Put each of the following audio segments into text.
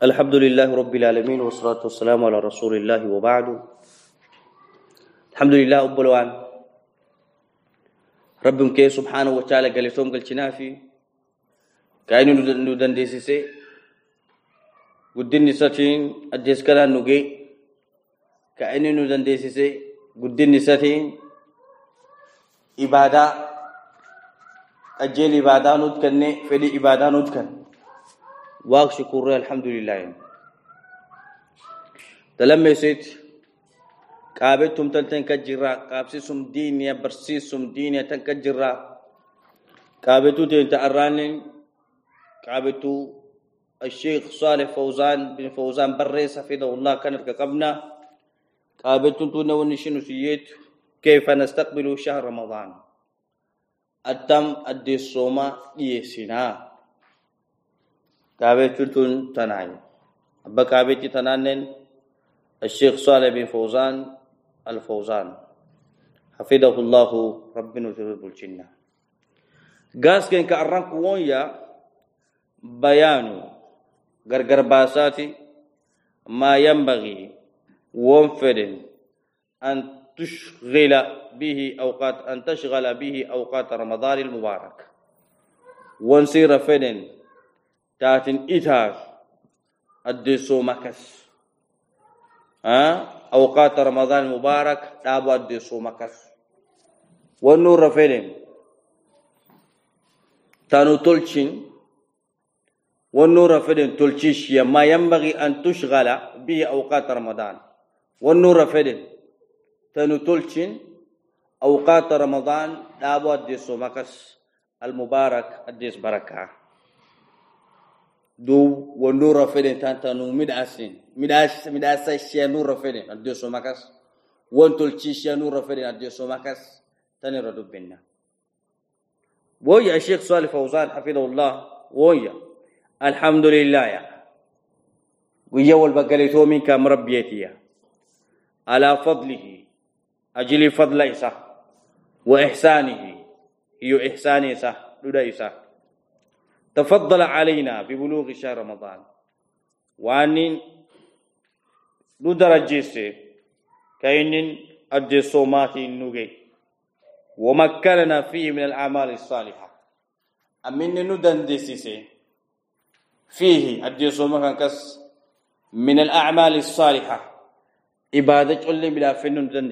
الحمد لله رب العالمين والصلاة والسلام على رسول الله وبعد. الحمد لله أبلوان رب كي سبحانه وتعالى قال لهم قال في كاين ندن ديسيسي قدين نساتين أديس كلا نجي كاين ندن ديسيسي قدين نساتين إبادة. أجل إبادة ندكن فدي إبادة ندكن واق شكر الحمد لله. تلمي سيت قابتم تلتن كجرا قابسسم دينيا برسيسم دينيا تن كجرا قابتو تين تأرانين قابتو الشيخ صالح فوزان بن فوزان بريس حفظه الله كانت كقبنا قابتو تونا ونشنو سييت كيف نستقبل شهر رمضان؟ التم أدي الصومة يسنا كابيتون تون تناي أبا كابيتي تنانن الشيخ صالح بن فوزان الفوزان. حفظه الله ربنا ترد الجنة قاس كان كأرانك ويا بيانو. غرغر باساتي ما ينبغي وانفرن أن تشغل به أوقات أن تشغل به أوقات رمضان المبارك. ونصير فدن تاتن إتاش الدسو مكس. ها؟ أوقات رمضان المبارك تابو الدسو مكس. والنور رفلين تانو تلشين والنور رفلين تلشيش ما ينبغي أن تشغل به أوقات رمضان. والنور رفلين تانو تلشين أوقات رمضان تابو الدسو مكس. المبارك الدس بركة. Do wondura feden tantanu midasin midas midasa shianura feden adde so makas wontol ci shianura feden adde so makas tanira dubbinna ويا الشيخ صالح فوزان حفظه الله ويا الحمد لله يا ويا والبقليتو منك مربيتي على فضله أجل فضل إسا وإحسانه هي إحسانه إسا لدى إسا تفضل علينا ببلوغ شهر رمضان. وان ندرجيس كاين أدي صومات النوغي ومكننا فيه من الأعمال الصالحة. أمن ندن فيه أدي صومات كس من الأعمال الصالحة. إبادة اللي بلا فن ندن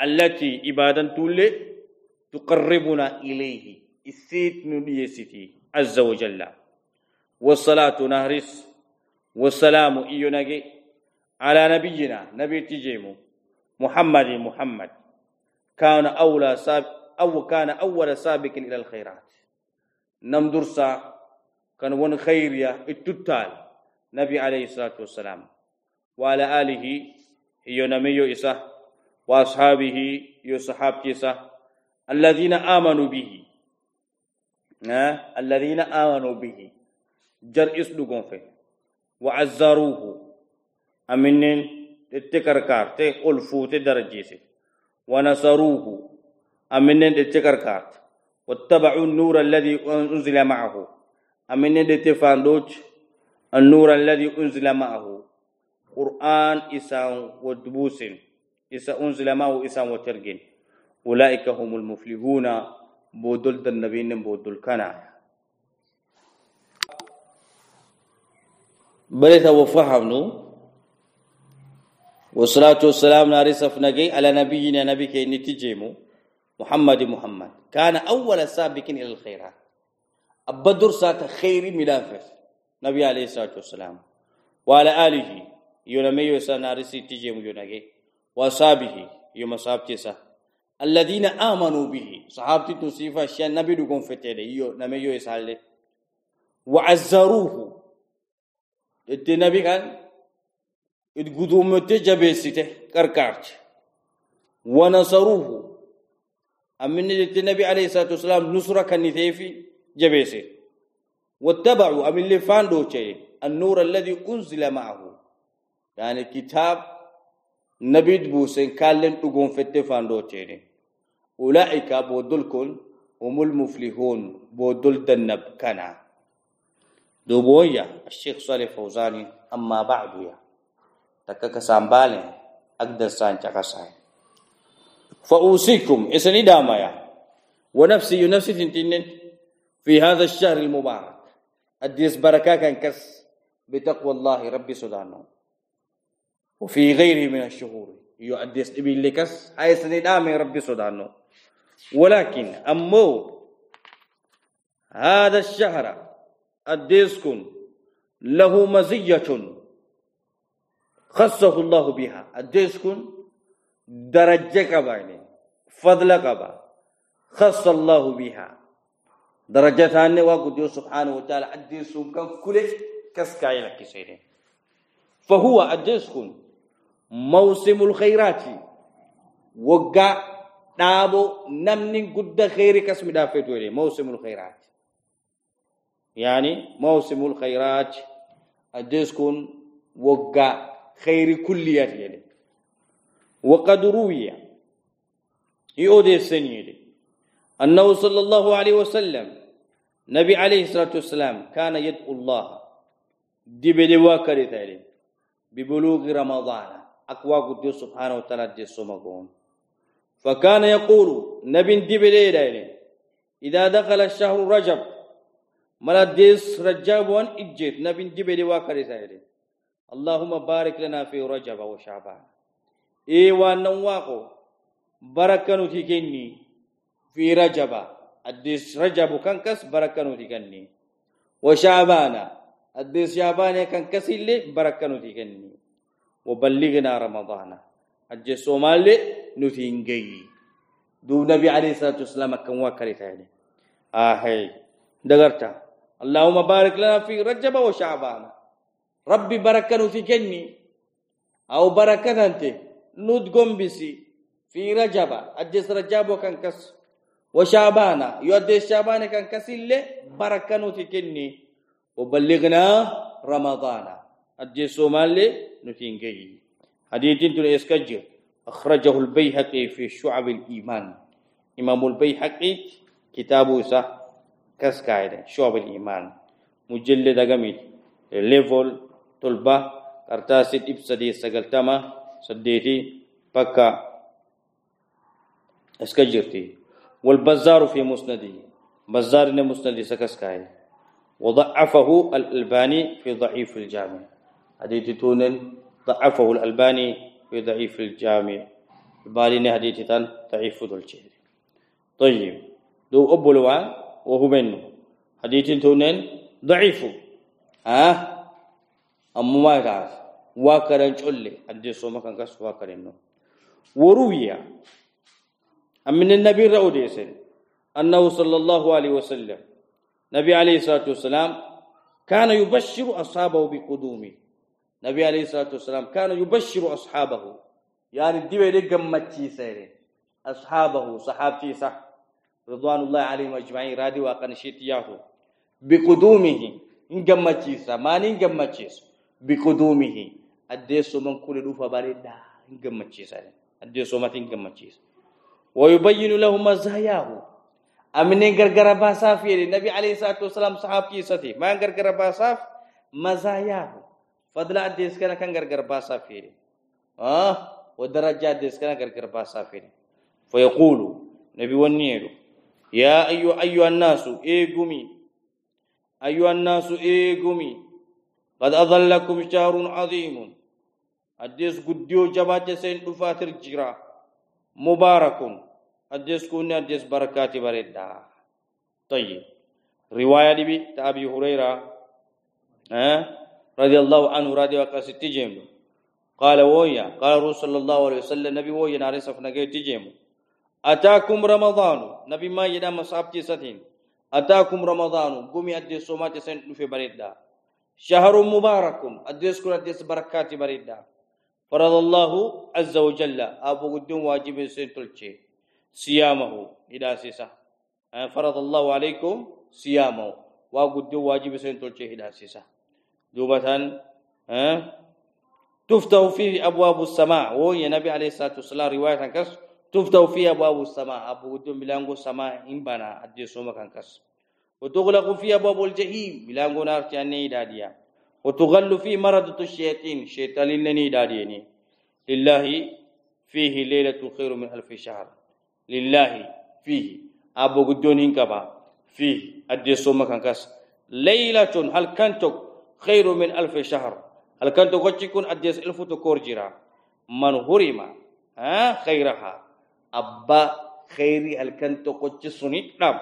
التي إبادة تولي تقربنا إليه. السيت نبيسيتي عز وجل. والصلاة نهرس والسلام إيوناجي على نبينا نبي تجيمو محمد محمد. كان أولى ساب أو كان أول سابق إلى الخيرات. نمدرسا كان ون خيريا التتال نبي عليه الصلاة والسلام. وعلى آله يونميو إسا وأصحابه يصحاب إسا الذين آمنوا به. الذين آمنوا به. جر اسلوغون في وعزروه. أمنين تتكركار. تي ألفو تدرجيسي ونصروه. أمنين تتكركار. واتبعوا النور الذي أنزل معه. أمنين تفاندوش النور الذي أنزل معه. قرآن إسان ودبوس إسا أنزل معه إسان وترجين أولئك هم المفلحون. بودل دن نبين بودل كنا بلتا وفهمنو والصلاة والسلام نارسف نجي على نبينا نبي كي نتجيمو محمد محمد. كان أول سابق إلى الخيرات أبدر سات خير ملافس نبي عليه الصلاة والسلام وعلى آله يونمي يسا نارسي تجيمو يونجي وصابه يوم صابتي سا الذين آمنوا به. صحابتي تصيفا شيئا نبي دقون فتيري يو نمي يو يسالي وعزروه. إتي نبي كان إتقدوم تجبسيته كركارت ونصروه. أمن إتي نبي عليه الصلاة والسلام نصرة كنثيفي جبسي واتبعوا. أمن اللي فاندو النور الذي أنزل معه. يعني كتاب nabid busen kallen dugon fette bodul kun humul muflihun bodul dannab kana دوبويا الشيخ صالح فوزاني أما بعد يا تكك سامبالي أقدر سان تكساي. فأوصيكم إسني داما يا ونفسي ينفسي تنتين في هذا الشهر المبارك. أديس بركة كان كس. بتقوى الله ربي سبحانه وفي غيره من الشهور. يؤديس إبي لكس. هاي سني داما ربي سبحانه ولكن أمو هذا الشهر الديسكن له مزية خصه الله بها. الديسكن درجة كبا فضل كبا خص الله بها. درجة ثانية وقد سبحانه وتعالى الديسكن كان كل كسكاي لك سيدي. فهو الديسكن موسم الخيرات وقع نابو نمني قد خير كسم دافت موسم الخيرات يعني موسم الخيرات أدسكن وقع خير كليات يعني وقد روي يؤدي السنية أنه صلى الله عليه وسلم نبي عليه الصلاة والسلام كان يدعو الله دي بدوا ثالث ببلوغ رمضان أقوى قد سبحانه وتعالى سمقون فكان يقول نبي دي إذا دخل الشهر رجب ملا ديس رجاب وان إجيت نبي جبلي واكري اللهم بارك لنا في رجب وشعبان. اي وان نواقو بركنو تيكني في رجب. الديس رجب كان كس بركنو تيكني وشعبان الديس شعبان كان كس اللي بركنو تيكني وبلغنا رمضان. الجي سومالي نتينجي دو نبي عليه الصلاه والسلام كان واكري سايري آه هي دغرتا اللهم بارك لنا في رجب وشعبان ربي بركة في كني أو بركة أنت نود بسي في رجب أجلس رجب وكان كس وشعبان يؤدي شعبان كان كس اللي بركة في كني وبلغنا رمضان أجلس مالي نتينجي حديث تقول إسكجر أخرجه البيهقي في شعب الإيمان إمام البيهقي كتابه صح iman mujallada gamit level tolba kartaasi dhib sadii sagaltama saddeeti bakka iska jirti والبزار في مسنده بزار مسند سكس كاي وضعفه الألباني في ضعيف الجامع حديث تونن ضعفه الألباني في ضعيف الجامع. بالين حديث تان ضعيف ذو طيب دو أبولوان وهبن حديث تونن ضعيف. ها أما ما يعرف واكرن شولي حديث ما كان كس واكرن وروي. من النبي رأوديس أنه صلى الله عليه وسلم. نبي عليه الصلاة والسلام كان يبشر أصحابه بقدومه. نبي عليه الصلاة والسلام كان يبشر أصحابه. يعني دي سيري أصحابه صحابتي صح. رضوان الله عليهم أجمعين. رادي وقن شيتياه بقدومه. إنجمتشيسا ما نينجمتشيس بقدومه. أديسو من كل روفا باردا إنجمتشيسا أديسو ما تنجمتشيس ويبين له مزاياه. أمن غرغر باساف يلي النبي عليه الصلاة والسلام صحابتي ستي ما غرغر باساف. مزاياه. فضل أديس كان كان غرغر باساف يلي آه؟ ودرجات أديس كان غرغر باساف يلي فيقول نبي ونيرو يا أيها أيها الناس إيقمي أيها الناس إيقمي قد أظلكم شهر عظيم. أديس قديو جبات سين دفاتر جرا مبارك. أديس كون أديس بركات بريدا. طيب. رواية دي تأبي هريرة. أه؟ رضي الله عنه رضي الله عنه قال ويا قال رسول الله عليه وسلم نبي ويا نارس فنجي تجيمو أتاكم رمضان نبي ما يدا مصاب تساتين أتاكم رمضان قومي أدي سومات سن في بريدا شهر مبارك أدي سكر أدي بركات بريدا فرض الله عز وجل أبو قدوم واجب سن تلشي صيامه إلى سيسا فرض الله عليكم صيامه واجب سن تلشي إلى سيسا دوبة تفتح فيه أبواب السماء. وهي نبي عليه الصلاة والسلام رواية كسر تفتح فيها أبواب السماء. أبو قدوم بلانغو سماء. إن بنا أدي سوما كان كس وتغلق فيه أبواب الجحيم. بلا نار تاني داديا وتغل فيه مرضة الشياطين. شيطان لني داديني لله فيه ليلة خير من ألف شهر. لله فيه. أبو قدون هنكبا فيه. أدي سوما كان ليلة هل كنتك خير من ألف شهر. هل كنتك وجهكم أدي ألف تكور جرا من هرم ها خيرها. أبا خيري هل كنتك وجه نعم.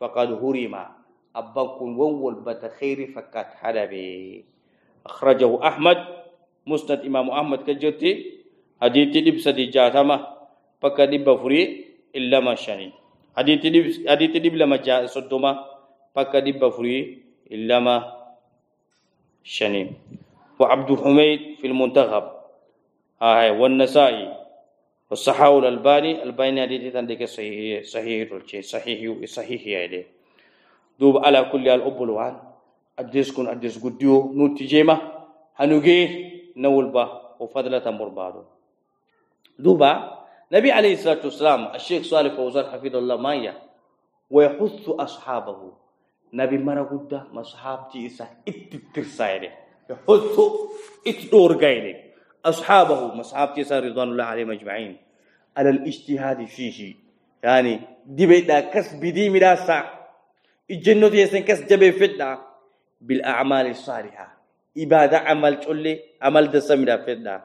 فقد هرم. أبا كن وول بت خيري فكات حدبي أخرجه أحمد مسند إمام أحمد كجرتي. حديث دب سدي جاتما. فكا دب فري إلا ما شاني حديث دب حديث دب لما جاء صدما إلا ما شاني وعبد الحميد في المنتخب. هاي والنسائي. والصحاح الألباني ألباني حديث عندك صحيح صحيح صحيح صحيح يعني. دوب على كل الأبلوان أدرس كن أدرس قديو نوتيجيما هنوجي نول با وفضلة مربادو دوبا نبي عليه الصلاة والسلام الشيخ صالح فوزان حفظ الله مايا ويحث أصحابه. نبي مرة قد مصحابتي إسا اتترسايري يحث اتدور غيري أصحابه مصحابتي إسا رضوان الله عليهم أجمعين على الاجتهاد فيه يعني دي بيدا كسب دي مراسا الجنة يسن كس جبه فدا بالأعمال الصالحة إبادة عمل تقولي عمل دسمنا فدا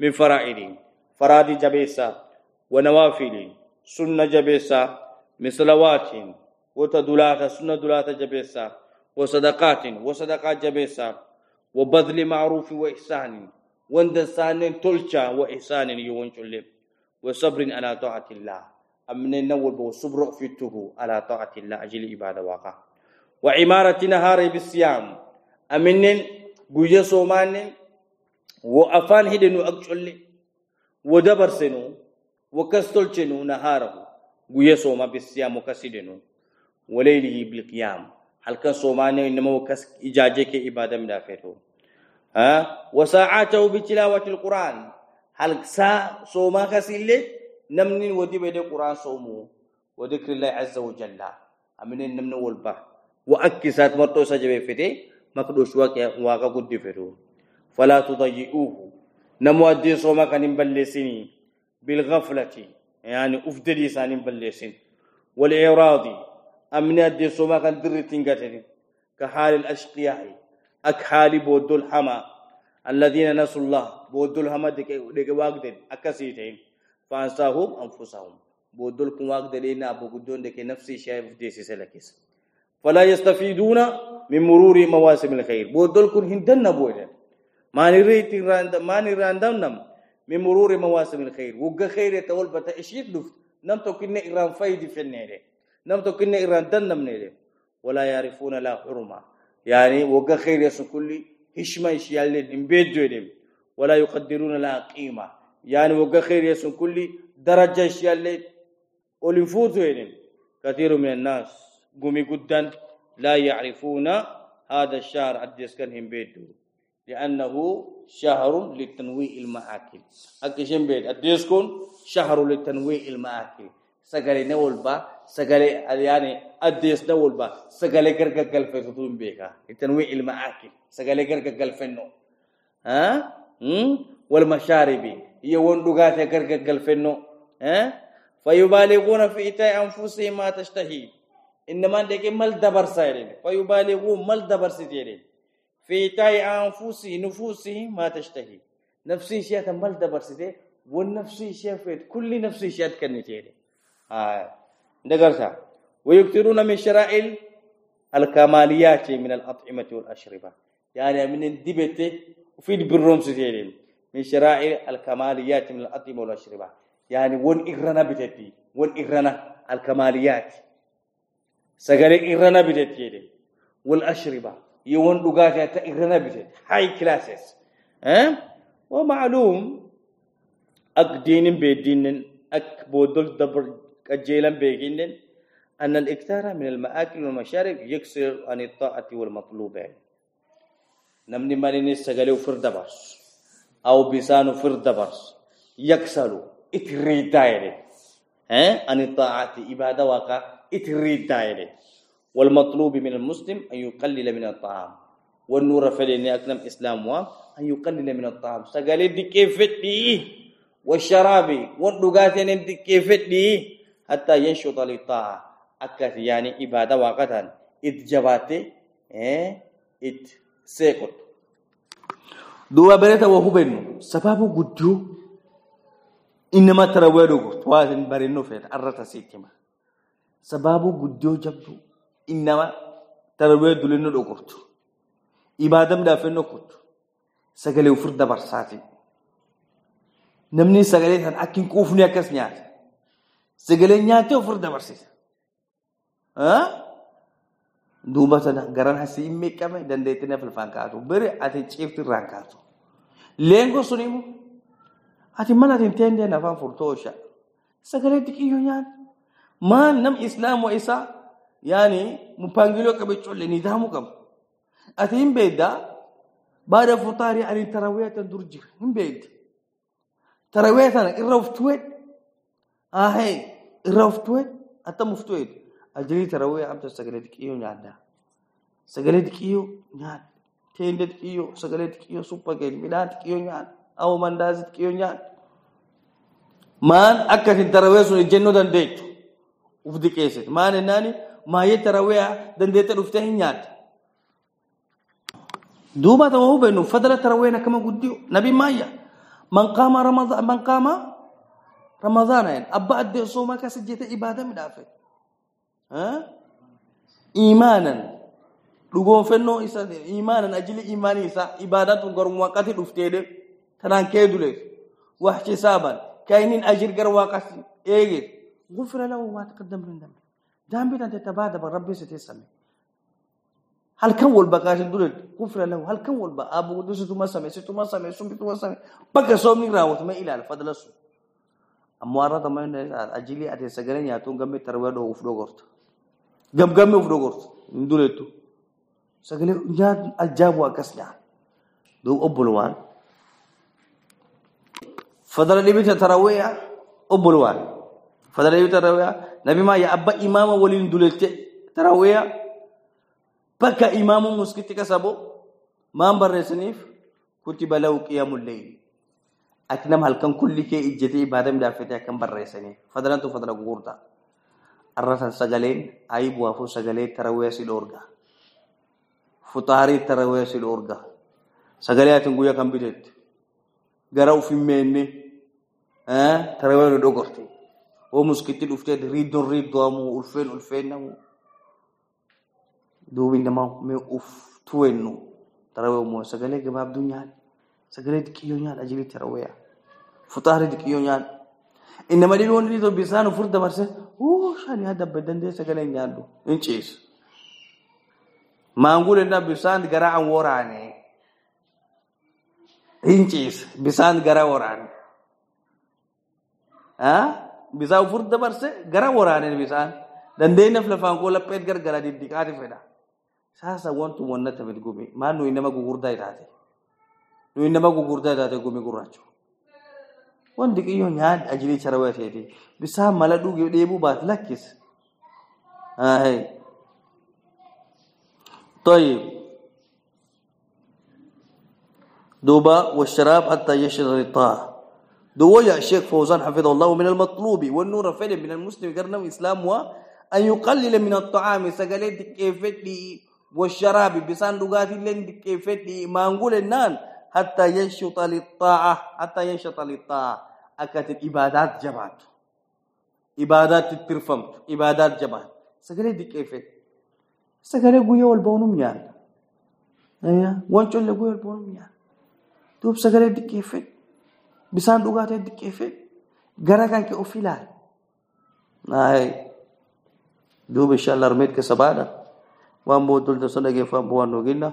من فرائدين فرادي جبيسا ونوافل سنة جبيسا مثلوات وتدلات سنة دلات جبيسا وصدقات وصدقات جبيسا وبذل معروف وإحسان وندسان تلشا وإحسان يوان شلب وصبر على طاعة الله أمن النول وصبر فيته على طاعة الله أجل إبادة واقع. وعمارة نهار بالصيام أمن بوجه صومان وأفان هدنو أكشلي ودبر سنو وكستل شنو نهاره بوجه صوما بالصيام وكسدنو وليله بالقيام. هل كان صومان إنما وكس إجاجك إبادة من دافته ها؟ وساعاته بتلاوة القرآن. هل سا صوما كسيلة نمن ودي بيد القرآن صومو وذكر الله عز وجل. أمن نمن والبا وأكسات مرتو سجبه فته. مقدوش واقع واقع قد فتو فلا تضيئوه. نمو أدي صوما كان بلسيني. بالغفلة. يعني أفدلي سان بلسين. والإعراض أمن أدي صوما كان درتين كحال الأشقياء. أكحال بودو الحما. الذين نسوا الله. بودو الحما ديك واقدين. أكسيتين. فانساهم أنفسهم. بودو الكم واقدين. أبو قدون ديك نفسي شايف ديسي سلكيس. فلا يستفيدون من مرور مواسم الخير. بودو الكم هندن بودن ما نريد ما نراندم من مرور مواسم الخير. وقا خير يتول بتا اشيك دفت نم تو كنا إيران فايدي في النيري كنا إيران دنم نيري ولا يعرفون لا حرمة. يعني وقا خير يسو كل هشما يشيال نبيد جويدم ولا يقدرون لا قيمة. يعني وقا خير يسو كل درجة يشيال أولفوت جويدم كثير من الناس قومي قدان لا يعرفون هذا الشهر أديس كان هم بيدو لأنه شهر لتنويع المآكل. أكشن بيت أديسكون شهر لتنويع المآكل. سجل نول سجل يعني أديس نول با. سجل كرك قلف تطون بيكا. لتنويع المآكل سجل كرك قلف النو ها؟ هم؟ والمشارب يوون دغات كرك قلف النو ها؟ فيبالغون في إتاء أنفسهم ما تشتهي. إنما ديك مال دبر سايرين. فيبالغون مال دبر سيرين في تاي أنفسي نفوسي ما تشتهي. نفسي شيء تمل دبرسته والنفسي شيء في كل نفسي شيء كنتيري آه. دقرتها ويكثرون من شرائل الكماليات من الأطعمة والأشربة. يعني من الدبته وفي البروم ستيرين من شرائل الكماليات من الأطعمة والأشربة. يعني ون إغرنا بتتي ون إغرنا الكماليات. سجل إغرنا بتتي والأشربة. يوون دغاتا تا إغرنا بيت هاي كلاسز ها؟ ومعلوم. أك دين بيدين أك بودل دبر كجيلا بيجين أن الإكثار من المآكل والمشارب يكسر عن الطاعة والمطلوب. نمني مالين سجلوا فرد برس أو بسانو فرد برس يكسلوا اتريد دايري ها؟ عن الطاعة إبادة واقع. اتريد دايري والمطلوب من المسلم أن يقلل من الطعام. والنور فلين أكلم إسلام أن يقلل من الطعام. سقال كيف دي hatta yanshuta li ta'a. Yaani yani ibada waaqatan it jabaate eh it seeqot duuba barata waa hubennu sababu gudduu innama tarawee dhugu waasin barennoo feeta arra tasiitti hima sababu guddoo jabdu innama tarawee dulinnu dhukurtu ibaada midhaafennoo kuttu sagale ufur dabarsaati namni sagale san akkin quufni akkas nyaata Segaleenyaachuu ofirra dabarsiisa. Duuba sana garan asii hin meeqame dandeettii na filfaan kaatu. Biri ati ciifti irraan kaatu. Leengo sun immoo ati mana ati hin teendeen afaan furtoosha. Sagalee diqiyyoo nyaata. Maal nam islaamuu isaa yaani mpangilio kabicholle nidhamu qabu. Ati hin beeddaa baada futaarii ani taraweetan dur jira hin beeddi. Tarawee sana irra of tuweedha. ahay irraa eh? ata muftuu eedu eh? ajirii tarawee eh, amta sagalee diqiyyoo nyaaddaa sagalee diqiyyoo nyaadda teende diqiyyoo sagalee diqiyyoo suppageet midhaan diqiyyoo nyaadda awo mandaazii diqiyyoo nyaadda maan akka hin tarawee sun ejjennoo dandeettu uf diqeessit maan ennaani maayyee tarawee dandeette dhuftee hin nyaadda duuba ta'uu hubannu fadala taraween akkama guddiyo nabi maayya man qaama ramadan man qaama كسجيت إبادة مدافع. ها؟ إيمانا. لغون فنو إسا إيمانا. أجل إيماني إسا إبادة غرم وقت دفتيد تنان كيدولي واحتسابا كاينين أجر غر وقت إيجي. غفر له ما تقدم من ذنب ذنبي أنت تبادل ربي ستسمي هل كان والبقاش دول كفر له. هل كان والبا أبو قدوس ثم سمع ثم سمع ثم ثم سمع بقى صومي راوت ما إلى الفضل سو اموارا ammaarra tamaan ajili ati sagalee nyaatuun gamme tarwaa dhoo uf dhogortu gamgamme uf dhogortu hin dureettu sagalee nyaatu aljaabu akkas nyaatu duub obbolumaan fadala dhibita taraweeya obbolumaan fadala dhibita taraweeya nabimaa yaa abba imaama waliin duleette taraweeya bakka imaamuu muskitti kasabo maan barreessaniif kutiba lahu qiyaamul leyli ati nama halkan kulli kee ijjatee ibaada midhaafete akkan barreessanii fadalantu fadala gugurtaa arratan sagaleen ayi bu'aafuu sagalee tarawee si dhoorga futaarii tarawee si dhoorga sagalee ati guyyaa kan biteetti gara ufin meenne tarawee nu dhogorte oo muskitti dhuftee riiddoon riiddoomu ulfeen ulfeennamu duubi namaa mee uf tuwennu tarawee moo sagalee gabaabduu nyaanne sagalee xiqqiyoo nyaadha jilitti raawwaya futaarri xiqqiyoo nyaadha innama dhiroonni dhidoo bisaan ufur dabarse huu shan yaada baddandee sagalee nyaadhu hin ciisu maanguun inna bisaan garaa an waraane hin ciisa bisaan garaa waraane bisaan ufur dabarse garaa waraane bisaan dandee naf lafaan koo lapheet gargara diddiqaati fedha saasa wantu wannata bilgumi maannuu innama gugurdaa itaate nuyi nama gugurdaa itaate gumi gurraachu wanti qiyyo nyaad ajilii charawaa ta'eeti bisaan mala dhugee dheebuu baat lakkis طيب دوبا والشراب حتى يشرب الطاعة دو يا شيخ فوزان حفظه الله من المطلوب والنور فعل من المسلم قرنا الإسلام وأن يقلل من الطعام سقلت كيف والشراب بسان دغاتي لين كيفتي مانغول النان hatta yashuta litta'ah hatta yashuta litta'ah. Akkatiin ibaadaat jabaatu ibaadaatti tirfamtu ibaadaat jabaatu sagalee diqqeeffate sagalee guyyaa ol baanum nyaanna wancolle guyyaa ol baanum nyaanna duub sagalee diqqeeffate bisaan dhugaatee diqqeeffate gara kan kee of ilaal duuba inshaallah armeet keessa baadha waan booddolta sana geeffaan bu'aan nuuginna.